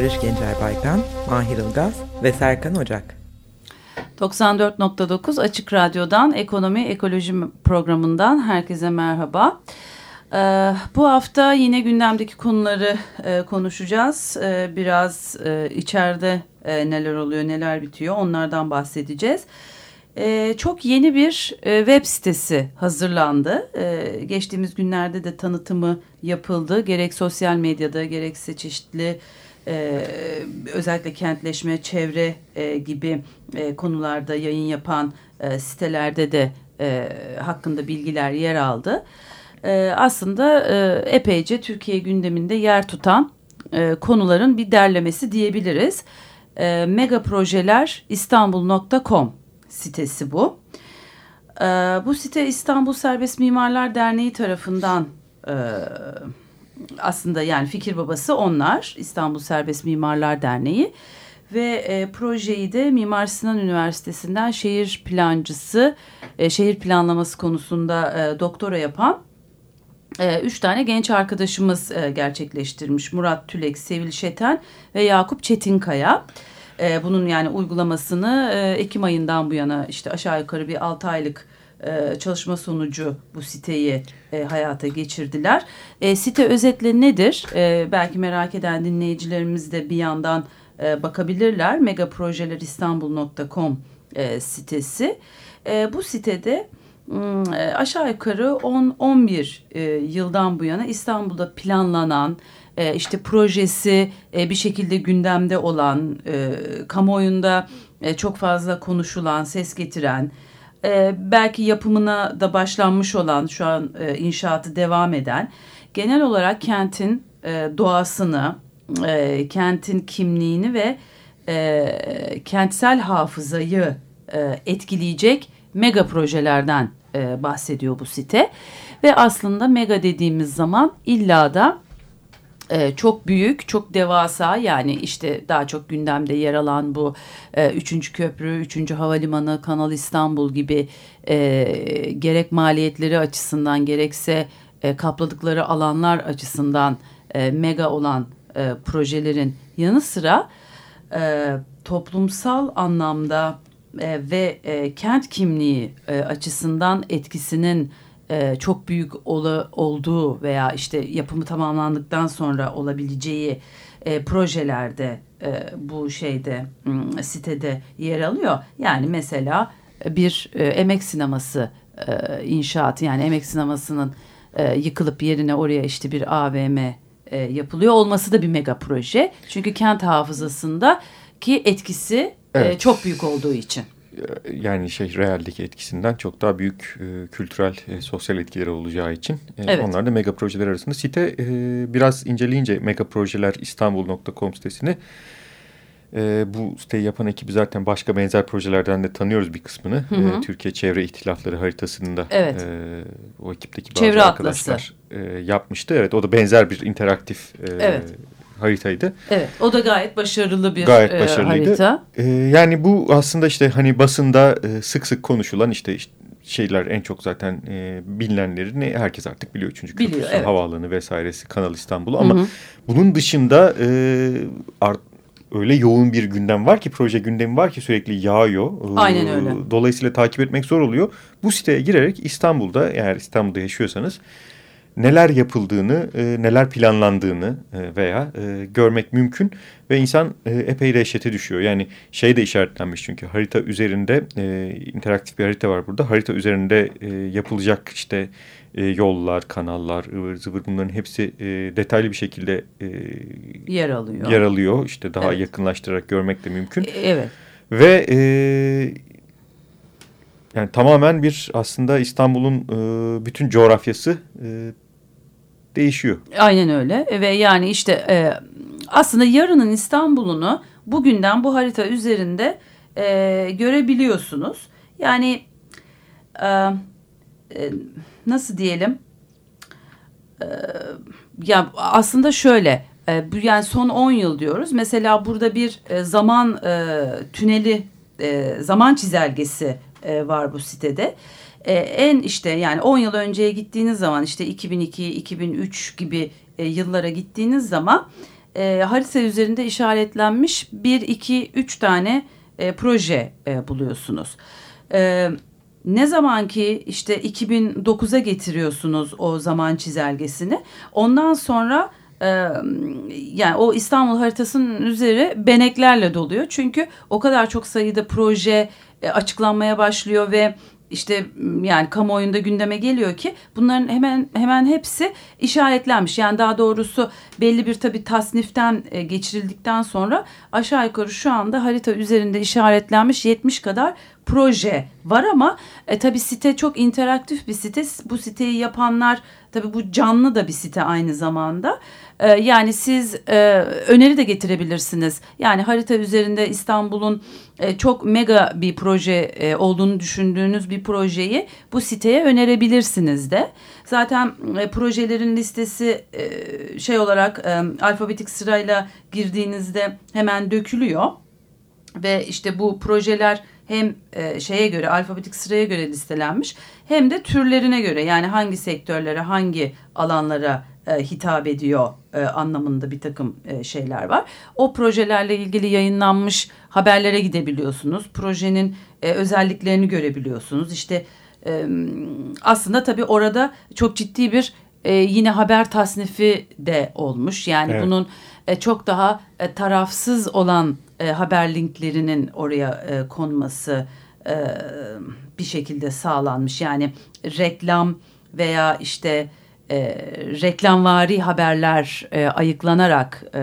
Barış Gencer Baykan, Mahir Ilgaz ve Serkan Ocak. 94.9 Açık Radyo'dan Ekonomi Ekoloji programından herkese merhaba. Ee, bu hafta yine gündemdeki konuları e, konuşacağız. Ee, biraz e, içeride e, neler oluyor, neler bitiyor onlardan bahsedeceğiz. Ee, çok yeni bir e, web sitesi hazırlandı. Ee, geçtiğimiz günlerde de tanıtımı yapıldı. Gerek sosyal medyada gerekse çeşitli e, özellikle kentleşme, çevre e, gibi e, konularda yayın yapan e, sitelerde de hakkında bilgiler yer aldı. Aslında epeyce Türkiye gündeminde yer tutan konuların bir derlemesi diyebiliriz. E, mega projeler İstanbul.com sitesi bu. Bu site İstanbul Serbest Mimarlar Derneği tarafından aslında yani fikir babası onlar İstanbul Serbest Mimarlar Derneği ve e, projeyi de Mimar Sinan Üniversitesi'nden şehir plancısı, e, şehir planlaması konusunda e, doktora yapan e, üç tane genç arkadaşımız e, gerçekleştirmiş. Murat Tülek, Sevil Şeten ve Yakup Çetinkaya. E, bunun yani uygulamasını e, Ekim ayından bu yana işte aşağı yukarı bir altı aylık e, çalışma sonucu bu siteyi e, hayata geçirdiler. E, site özetle nedir? E, belki merak eden dinleyicilerimiz de bir yandan e, bakabilirler. megaprojeleristanbul.com e, sitesi. E, bu sitede e, aşağı yukarı 10-11 e, yıldan bu yana İstanbul'da planlanan e, işte projesi e, bir şekilde gündemde olan, e, kamuoyunda e, çok fazla konuşulan, ses getiren, e, belki yapımına da başlanmış olan, şu an e, inşaatı devam eden, genel olarak kentin e, doğasını, e, kentin kimliğini ve e, kentsel hafızayı e, etkileyecek mega projelerden e, bahsediyor bu site. Ve aslında mega dediğimiz zaman illa da e, çok büyük, çok devasa yani işte daha çok gündemde yer alan bu e, üçüncü köprü, üçüncü havalimanı, Kanal İstanbul gibi e, gerek maliyetleri açısından gerekse e, kapladıkları alanlar açısından e, mega olan e, projelerin yanı sıra e, toplumsal anlamda e, ve e, kent kimliği e, açısından etkisinin e, çok büyük ola, olduğu veya işte yapımı tamamlandıktan sonra olabileceği e, projelerde e, bu şeyde sitede yer alıyor. Yani mesela bir e, emek sineması e, inşaatı yani emek sinemasının e, yıkılıp yerine oraya işte bir AVM e, yapılıyor olması da bir mega proje. Çünkü kent hafızasında ki etkisi evet. e, çok büyük olduğu için yani şey realdeki etkisinden çok daha büyük e, kültürel, e, sosyal etkileri olacağı için e, evet. onlar da mega projeler arasında. Site e, biraz inceleyince mega projeler İstanbul.com sitesini e, bu siteyi yapan ekibi zaten başka benzer projelerden de tanıyoruz bir kısmını. Hı hı. E, Türkiye Çevre İhtilafları haritasında evet. e, o ekipteki bazı Çevre arkadaşlar e, yapmıştı. Evet o da benzer bir interaktif e, evet haritaydı. Evet o da gayet başarılı bir gayet e, başarılıydı. harita. E, yani bu aslında işte hani basında e, sık sık konuşulan işte, işte şeyler en çok zaten e, bilinenlerini herkes artık biliyor. Çünkü biliyor, köprüsü, evet. havaalanı vesairesi Kanal İstanbul ama hı hı. bunun dışında e, art, öyle yoğun bir gündem var ki proje gündemi var ki sürekli yağıyor. Aynen öyle. Dolayısıyla takip etmek zor oluyor. Bu siteye girerek İstanbul'da eğer İstanbul'da yaşıyorsanız neler yapıldığını, e, neler planlandığını e, veya e, görmek mümkün ve insan e, epey dehşete düşüyor. Yani şey de işaretlenmiş çünkü harita üzerinde e, interaktif bir harita var burada. Harita üzerinde e, yapılacak işte e, yollar, kanallar, ıvır zıvır bunların hepsi e, detaylı bir şekilde e, yer alıyor. Yer alıyor. İşte daha evet. yakınlaştırarak görmek de mümkün. E, evet. Ve e, yani tamamen bir aslında İstanbul'un e, bütün coğrafyası e, değişiyor. Aynen öyle ve yani işte e, aslında yarının İstanbul'unu bugünden bu harita üzerinde e, görebiliyorsunuz. Yani e, e, nasıl diyelim? E, ya aslında şöyle e, yani son 10 yıl diyoruz. Mesela burada bir e, zaman e, tüneli, e, zaman çizelgesi e, var bu sitede. E, en işte yani 10 yıl önceye gittiğiniz zaman işte 2002, 2003 gibi e, yıllara gittiğiniz zaman e, harita üzerinde işaretlenmiş 1, 2, 3 tane e, proje e, buluyorsunuz. E, ne zaman ki işte 2009'a getiriyorsunuz o zaman çizelgesini ondan sonra e, yani o İstanbul haritasının üzeri beneklerle doluyor. Çünkü o kadar çok sayıda proje açıklanmaya başlıyor ve işte yani kamuoyunda gündeme geliyor ki bunların hemen hemen hepsi işaretlenmiş. Yani daha doğrusu belli bir tabii tasniften e, geçirildikten sonra aşağı yukarı şu anda harita üzerinde işaretlenmiş 70 kadar proje var ama e, tabii site çok interaktif bir site. Bu siteyi yapanlar tabii bu canlı da bir site aynı zamanda. E, yani siz e, öneri de getirebilirsiniz. Yani harita üzerinde İstanbul'un e, çok mega bir proje e, olduğunu düşündüğünüz bir projeyi bu siteye önerebilirsiniz de. Zaten e, projelerin listesi e, şey olarak e, alfabetik sırayla girdiğinizde hemen dökülüyor. Ve işte bu projeler hem e, şeye göre alfabetik sıraya göre listelenmiş hem de türlerine göre yani hangi sektörlere hangi alanlara e, hitap ediyor e, anlamında bir takım e, şeyler var. O projelerle ilgili yayınlanmış haberlere gidebiliyorsunuz. Projenin e, özelliklerini görebiliyorsunuz. İşte e, aslında tabii orada çok ciddi bir e, yine haber tasnifi de olmuş. Yani evet. bunun e, çok daha e, tarafsız olan e, haber linklerinin oraya e, konması e, bir şekilde sağlanmış. Yani reklam veya işte e, reklamvari haberler e, ayıklanarak e,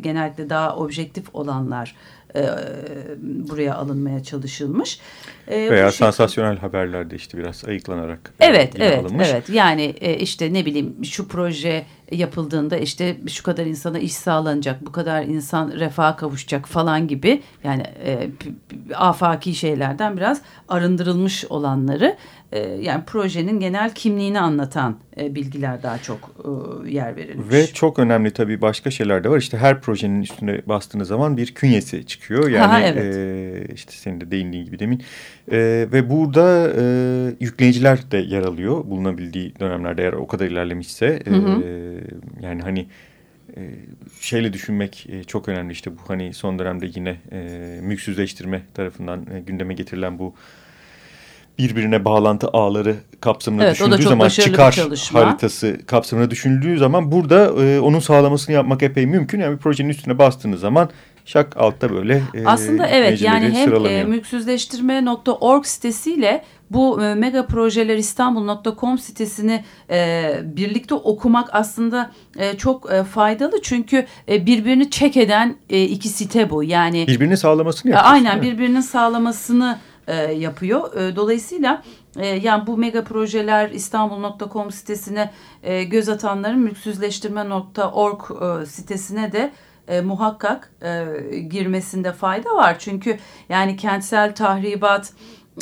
genellikle daha objektif olanlar e, buraya alınmaya çalışılmış. E, Veya sansasyonel şey... haberlerde işte biraz ayıklanarak Evet, evet, alınmış. evet. Yani e, işte ne bileyim şu proje yapıldığında işte şu kadar insana iş sağlanacak, bu kadar insan refaha kavuşacak falan gibi yani e, afaki şeylerden biraz arındırılmış olanları e, yani projenin genel kimliğini anlatan e, bilgiler daha çok e, yer verilmiş. Ve çok önemli tabii başka şeyler de var. İşte her projenin üstüne bastığınız zaman bir künyesi çıkıyor. Yani Aha, evet. e, işte senin de değindiğin gibi demin. E, ve burada e, yükleyiciler de yer alıyor. Bulunabildiği dönemlerde eğer o kadar ilerlemişse. Hı hı. E, yani hani şeyle düşünmek çok önemli. İşte bu hani son dönemde yine mülksüzleştirme tarafından gündeme getirilen bu birbirine bağlantı ağları kapsamına evet, düşündüğü zaman çıkar haritası kapsamına düşünüldüğü zaman burada e, onun sağlamasını yapmak epey mümkün. Yani bir projenin üstüne bastığınız zaman şak altta böyle e, Aslında evet yani hem e, mülksüzleştirme.org sitesiyle bu e, mega projeler İstanbul.com sitesini e, birlikte okumak aslında e, çok e, faydalı. Çünkü e, birbirini çek eden e, iki site bu. Yani birbirini sağlamasını yapıyor. Aynen birbirinin sağlamasını e, yapıyor. E, dolayısıyla e, yani bu mega projeler İstanbul.com sitesine e, göz atanların mülksüzleştirme.org e, sitesine de e, muhakkak e, girmesinde fayda var. Çünkü yani kentsel tahribat,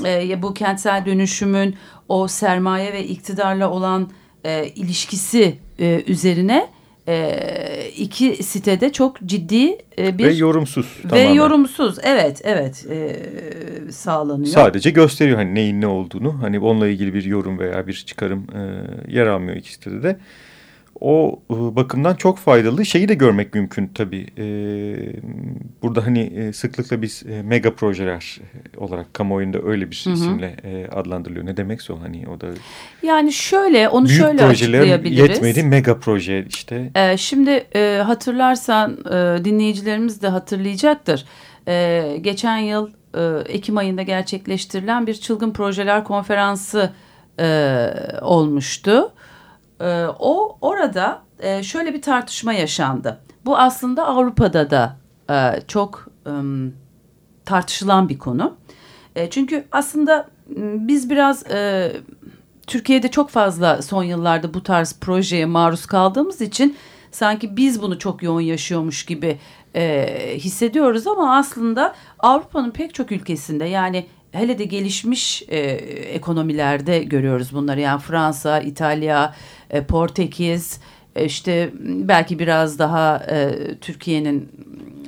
e, bu kentsel dönüşümün o sermaye ve iktidarla olan e, ilişkisi e, üzerine e, iki sitede çok ciddi e, bir ve yorumsuz ve tamamen. yorumsuz evet evet e, sağlanıyor. Sadece gösteriyor hani neyin ne olduğunu hani onunla ilgili bir yorum veya bir çıkarım e, yer almıyor iki sitede de o e, bakımdan çok faydalı. Şeyi de görmek mümkün tabii. E, burada hani e, sıklıkla biz mega projeler olarak kamuoyunda öyle bir hı hı. isimle adlandırılıyor. Ne demekse o hani o da. Yani şöyle onu büyük şöyle açıklayabiliriz. yetmedi mega proje işte. Şimdi hatırlarsan dinleyicilerimiz de hatırlayacaktır. Geçen yıl Ekim ayında gerçekleştirilen bir çılgın projeler konferansı olmuştu. E, o orada e, şöyle bir tartışma yaşandı. Bu aslında Avrupa'da da e, çok e, tartışılan bir konu. E, çünkü aslında biz biraz e, Türkiye'de çok fazla son yıllarda bu tarz projeye maruz kaldığımız için sanki biz bunu çok yoğun yaşıyormuş gibi e, hissediyoruz ama aslında Avrupa'nın pek çok ülkesinde yani hele de gelişmiş e, ekonomilerde görüyoruz bunları. Yani Fransa, İtalya, e, Portekiz, e, işte belki biraz daha e, Türkiye'nin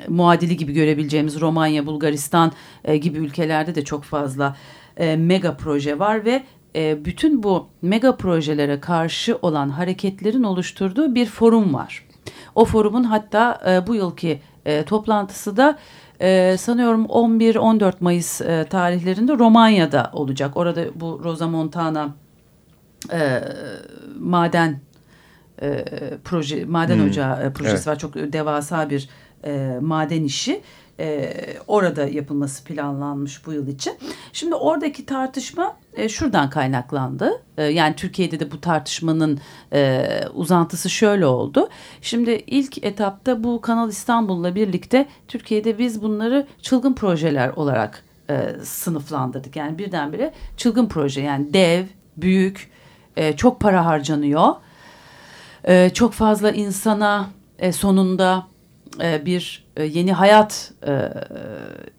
muadili gibi görebileceğimiz Romanya, Bulgaristan e, gibi ülkelerde de çok fazla e, mega proje var ve e, bütün bu mega projelere karşı olan hareketlerin oluşturduğu bir forum var. O forumun hatta e, bu yılki e, toplantısı da e, sanıyorum 11-14 Mayıs e, tarihlerinde Romanya'da olacak. Orada bu Rosa Montana e, maden e, proje maden hmm. ocağı e, projesi evet. var. Çok devasa bir e, maden işi e, orada yapılması planlanmış bu yıl için. Şimdi oradaki tartışma e, şuradan kaynaklandı. E, yani Türkiye'de de bu tartışmanın e, uzantısı şöyle oldu. Şimdi ilk etapta bu Kanal İstanbul'la birlikte Türkiye'de biz bunları çılgın projeler olarak e, sınıflandırdık. Yani birdenbire çılgın proje yani dev, büyük, e, çok para harcanıyor. E, çok fazla insana e, sonunda e, bir yeni hayat e,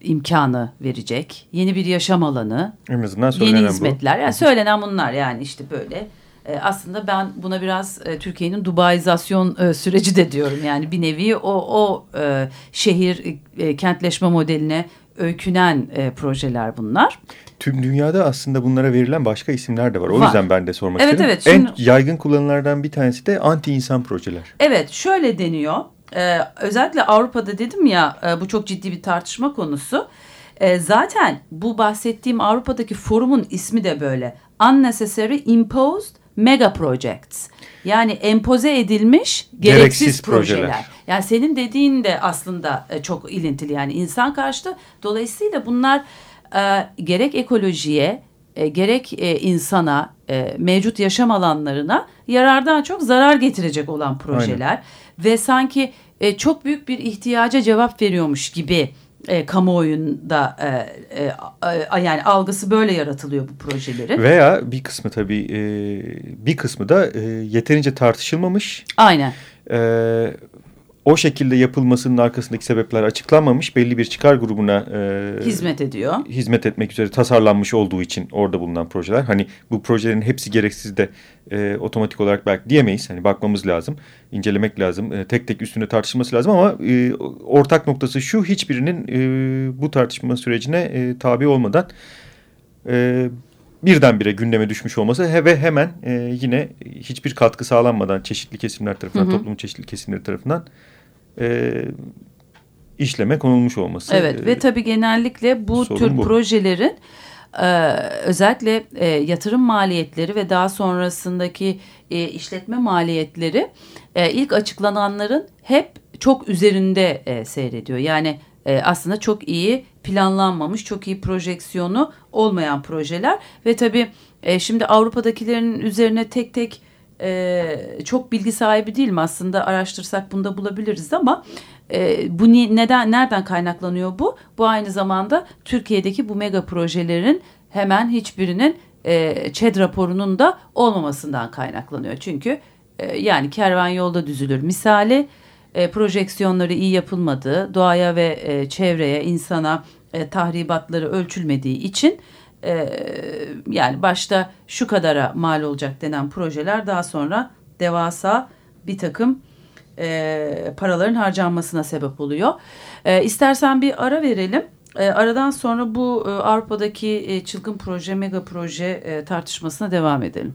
imkanı verecek. Yeni bir yaşam alanı. En azından söylenen Yeni hizmetler. Bu. Yani söylenen bunlar yani işte böyle. E, aslında ben buna biraz e, Türkiye'nin Dubaizasyon e, süreci de diyorum. Yani bir nevi o, o e, şehir e, kentleşme modeline öykünen e, projeler bunlar. Tüm dünyada aslında bunlara verilen başka isimler de var. O var. yüzden ben de sormak evet, istedim. Evet, şimdi... En yaygın kullanılardan bir tanesi de anti insan projeler. Evet şöyle deniyor. Ee, özellikle Avrupa'da dedim ya e, bu çok ciddi bir tartışma konusu. E, zaten bu bahsettiğim Avrupa'daki forumun ismi de böyle. Unnecessary Imposed Mega Projects. Yani empoze edilmiş gereksiz, gereksiz projeler. projeler. Yani senin dediğin de aslında e, çok ilintili yani insan karşıtı. Dolayısıyla bunlar e, gerek ekolojiye e, gerek e, insana e, mevcut yaşam alanlarına yarardan çok zarar getirecek olan projeler. Aynen ve sanki e, çok büyük bir ihtiyaca cevap veriyormuş gibi e, kamuoyunda e, e, yani algısı böyle yaratılıyor bu projelerin. Veya bir kısmı tabii e, bir kısmı da e, yeterince tartışılmamış. Aynen. E, o şekilde yapılmasının arkasındaki sebepler açıklanmamış. Belli bir çıkar grubuna e, hizmet ediyor. Hizmet etmek üzere tasarlanmış olduğu için orada bulunan projeler. Hani bu projelerin hepsi gereksiz de e, otomatik olarak belki diyemeyiz. Hani bakmamız lazım, incelemek lazım, e, tek tek üstüne tartışılması lazım ama e, ortak noktası şu hiçbirinin e, bu tartışma sürecine e, tabi olmadan e, birdenbire gündeme düşmüş olması ve hemen e, yine hiçbir katkı sağlanmadan çeşitli kesimler tarafından, hı hı. toplumun çeşitli kesimleri tarafından e, işleme konulmuş olması. Evet e, ve tabii genellikle bu tür bu. projelerin e, özellikle e, yatırım maliyetleri ve daha sonrasındaki e, işletme maliyetleri e, ilk açıklananların hep çok üzerinde e, seyrediyor. Yani e, aslında çok iyi planlanmamış, çok iyi projeksiyonu olmayan projeler ve tabii e, şimdi Avrupa'dakilerin üzerine tek tek e, çok bilgi sahibi değilim aslında araştırsak bunu da bulabiliriz ama e, bu ni, neden nereden kaynaklanıyor bu? Bu aynı zamanda Türkiye'deki bu mega projelerin hemen hiçbirinin e, ÇED raporunun da olmamasından kaynaklanıyor. Çünkü e, yani kervan yolda düzülür misali e, projeksiyonları iyi yapılmadığı, doğaya ve e, çevreye, insana e, tahribatları ölçülmediği için e, yani başta şu kadara mal olacak denen projeler daha sonra devasa bir takım e, paraların harcanmasına sebep oluyor. E, istersen bir ara verelim. E, aradan sonra bu e, Avrupa'daki e, çılgın proje, mega proje e, tartışmasına devam edelim.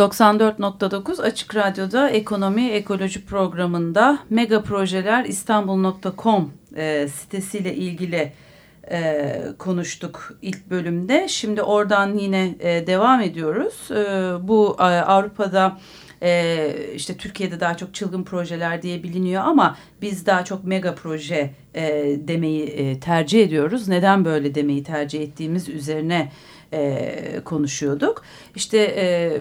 94.9 Açık Radyo'da Ekonomi Ekoloji programında Mega Projeler İstanbul.com e, sitesiyle ilgili e, konuştuk ilk bölümde. Şimdi oradan yine e, devam ediyoruz. E, bu e, Avrupa'da e, işte Türkiye'de daha çok çılgın projeler diye biliniyor ama biz daha çok mega proje e, demeyi e, tercih ediyoruz. Neden böyle demeyi tercih ettiğimiz üzerine e, konuşuyorduk. İşte e,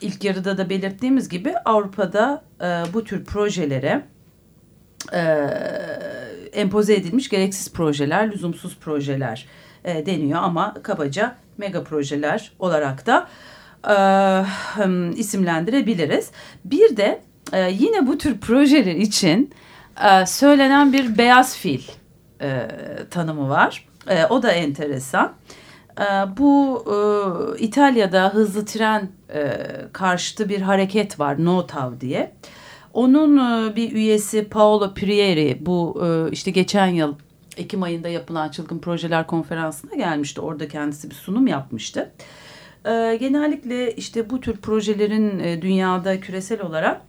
ilk yarıda da belirttiğimiz gibi Avrupa'da e, bu tür projelere e, empoze edilmiş gereksiz projeler, lüzumsuz projeler e, deniyor ama kabaca mega projeler olarak da e, isimlendirebiliriz. Bir de e, yine bu tür projeler için e, söylenen bir beyaz fil e, tanımı var. E, o da enteresan. E, bu e, İtalya'da hızlı tren e, karşıtı bir hareket var NOTAV diye. Onun e, bir üyesi Paolo Prieri bu e, işte geçen yıl Ekim ayında yapılan Çılgın Projeler Konferansı'na gelmişti. Orada kendisi bir sunum yapmıştı. E, genellikle işte bu tür projelerin e, dünyada küresel olarak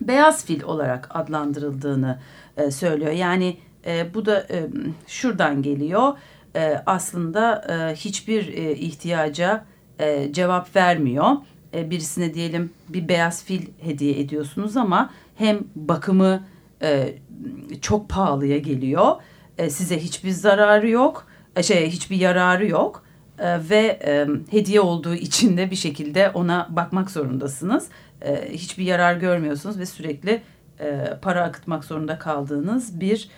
beyaz fil olarak adlandırıldığını e, söylüyor. Yani e, bu da e, şuradan geliyor. E, aslında e, hiçbir e, ihtiyaca e, cevap vermiyor. E, birisine diyelim bir beyaz fil hediye ediyorsunuz ama hem bakımı e, çok pahalıya geliyor. E, size hiçbir zararı yok. E, şey hiçbir yararı yok. E, ve e, hediye olduğu için de bir şekilde ona bakmak zorundasınız. E, hiçbir yarar görmüyorsunuz ve sürekli e, para akıtmak zorunda kaldığınız bir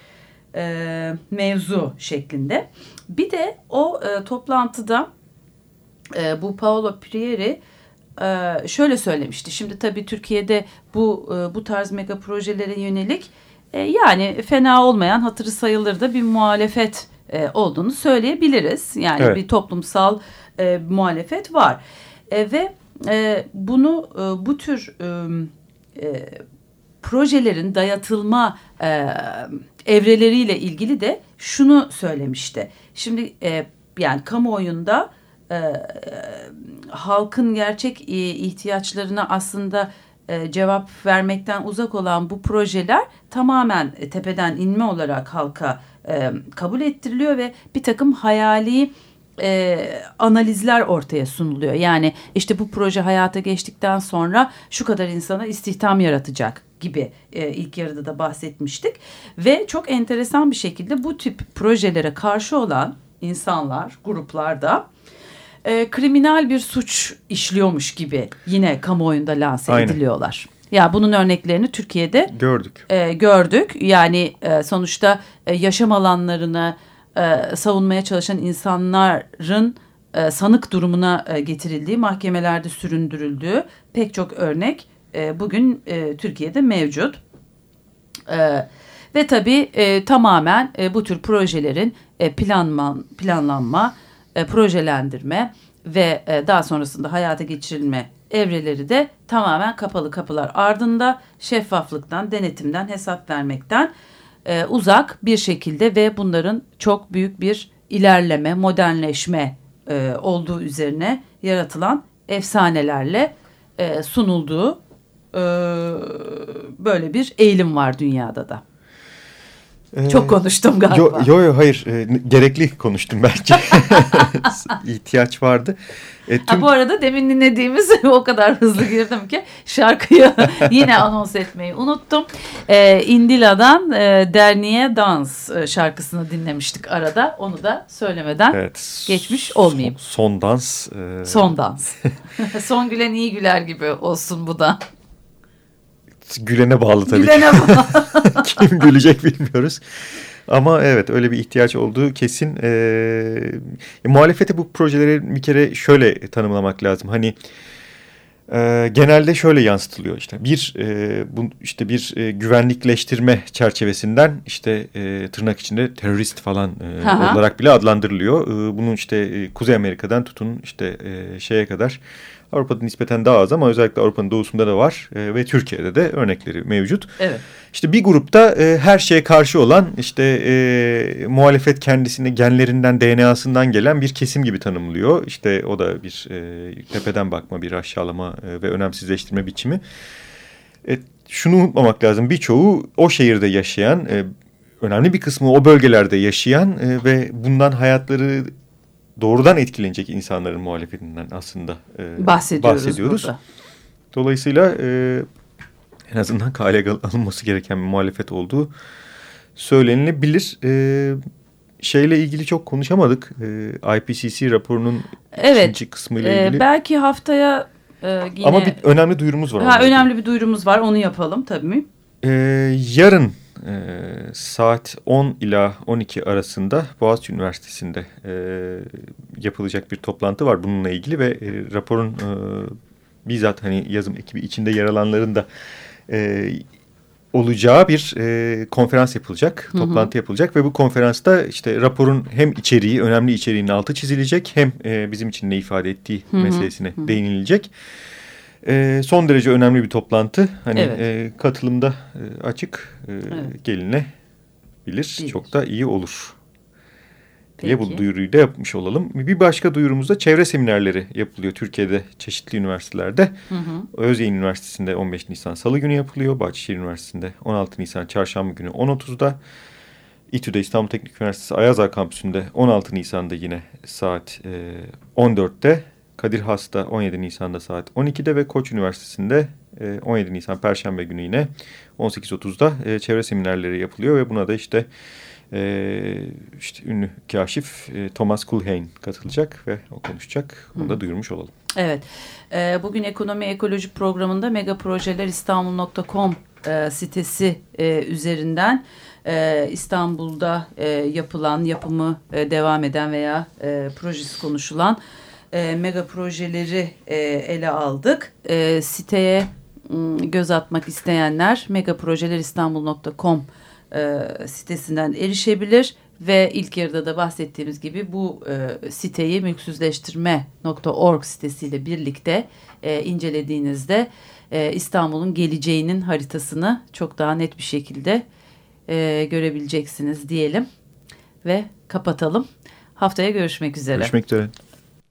e, mevzu şeklinde. Bir de o e, toplantıda e, bu Paolo Prieri e, şöyle söylemişti. Şimdi tabii Türkiye'de bu e, bu tarz mega projelere yönelik e, yani fena olmayan hatırı sayılır da bir muhalefet e, olduğunu söyleyebiliriz. Yani evet. bir toplumsal e, muhalefet var. E, ve e, bunu e, bu tür e, e, projelerin dayatılma e, evreleriyle ilgili de şunu söylemişti. Şimdi e, yani kamuoyunda e, halkın gerçek e, ihtiyaçlarına aslında e, cevap vermekten uzak olan bu projeler tamamen e, tepeden inme olarak halka e, kabul ettiriliyor ve bir takım hayali e, analizler ortaya sunuluyor. Yani işte bu proje hayata geçtikten sonra şu kadar insana istihdam yaratacak gibi e, ilk yarıda da bahsetmiştik. Ve çok enteresan bir şekilde bu tip projelere karşı olan insanlar, gruplar da e, kriminal bir suç işliyormuş gibi yine kamuoyunda lanse Aynen. ediliyorlar. Ya bunun örneklerini Türkiye'de gördük. E, gördük. Yani e, sonuçta e, yaşam alanlarını e, savunmaya çalışan insanların e, sanık durumuna e, getirildiği, mahkemelerde süründürüldüğü pek çok örnek e, bugün e, Türkiye'de mevcut. E, ve tabii e, tamamen e, bu tür projelerin e, planma, planlanma, e, projelendirme ve e, daha sonrasında hayata geçirilme evreleri de tamamen kapalı kapılar ardında şeffaflıktan, denetimden, hesap vermekten e, uzak bir şekilde ve bunların çok büyük bir ilerleme, modernleşme e, olduğu üzerine yaratılan efsanelerle e, sunulduğu e, böyle bir eğilim var dünyada da. Ee, Çok konuştum galiba. Yok yo, yo, hayır e, gerekli konuştum bence. İhtiyaç vardı. E, tüm... ha, bu arada demin dinlediğimiz o kadar hızlı girdim ki şarkıyı yine anons etmeyi unuttum. E, Indila'dan e, Derniye Dans e, şarkısını dinlemiştik arada. Onu da söylemeden evet, geçmiş olmayayım. Son, son dans. E... Son dans. son gülen iyi güler gibi olsun bu da. Gülene bağlı tabii. Gülene bağlı. Kim gülecek bilmiyoruz. Ama evet öyle bir ihtiyaç olduğu kesin. E, e, muhalefete bu projeleri bir kere şöyle tanımlamak lazım. Hani e, genelde şöyle yansıtılıyor işte bir e, bu işte bir e, güvenlikleştirme çerçevesinden işte e, tırnak içinde terörist falan e, olarak bile adlandırılıyor. E, bunun işte e, Kuzey Amerika'dan tutun işte e, şeye kadar Avrupa'da nispeten daha az ama özellikle Avrupa'nın doğusunda da var e, ve Türkiye'de de örnekleri mevcut. Evet. İşte bir grupta e, her şeye karşı olan işte e, muhalefet kendisine genlerinden DNA'sından gelen bir kesim gibi tanımlıyor. İşte o da bir e, tepeden bakma bir aşağılama e, ve önemsizleştirme biçimi. E, şunu unutmamak lazım birçoğu o şehirde yaşayan e, önemli bir kısmı o bölgelerde yaşayan e, ve bundan hayatları doğrudan etkilenecek insanların muhalefetinden aslında e, bahsediyoruz. bahsediyoruz. Burada. Dolayısıyla e, en azından kale alınması gereken bir muhalefet olduğu söylenilebilir. E, şeyle ilgili çok konuşamadık. E, IPCC raporunun evet, ikinci kısmıyla e, ilgili. E, belki haftaya e, yine... Ama bir önemli duyurumuz var. Ha, önemli bir duyurumuz var onu yapalım tabii. E, yarın e, saat 10 ila 12 arasında Boğaziçi Üniversitesi'nde e, yapılacak bir toplantı var bununla ilgili ve e, raporun e, bizzat hani yazım ekibi içinde yer alanların da e, olacağı bir e, konferans yapılacak, hı hı. toplantı yapılacak ve bu konferansta işte raporun hem içeriği, önemli içeriğinin altı çizilecek hem e, bizim için ne ifade ettiği hı hı. meselesine hı. değinilecek. E, son derece önemli bir toplantı. Hani evet. e, katılımda e, açık e, evet. gelinebilir. Bilir. Çok da iyi olur. Peki. diye bu duyuruyu da yapmış olalım. Bir başka duyurumuzda çevre seminerleri yapılıyor Türkiye'de çeşitli üniversitelerde. Hı hı. Özyeğin Üniversitesi'nde 15 Nisan Salı günü yapılıyor. Bahçeşehir Üniversitesi'nde 16 Nisan Çarşamba günü 10.30'da. İTÜ'de İstanbul Teknik Üniversitesi Ayazar Kampüsü'nde 16 Nisan'da yine saat e, 14'te. Kadir Has'ta 17 Nisan'da saat 12'de ve Koç Üniversitesi'nde 17 e, Nisan Perşembe günü yine 18.30'da e, çevre seminerleri yapılıyor ve buna da işte e, işte ünlü kaşif Thomas Kulhein katılacak ve o konuşacak. Onu da duyurmuş olalım. Evet. bugün Ekonomi Ekoloji programında megaprojeleristanbul.com sitesi üzerinden İstanbul'da yapılan, yapımı devam eden veya projesi konuşulan e, mega projeleri e, ele aldık. E, siteye göz atmak isteyenler megaprojeleristanbul.com e, sitesinden erişebilir ve ilk yarıda da bahsettiğimiz gibi bu e, siteyi mülksüzleştirme.org sitesiyle birlikte e, incelediğinizde e, İstanbul'un geleceğinin haritasını çok daha net bir şekilde e, görebileceksiniz diyelim ve kapatalım. Haftaya görüşmek üzere. Görüşmek üzere.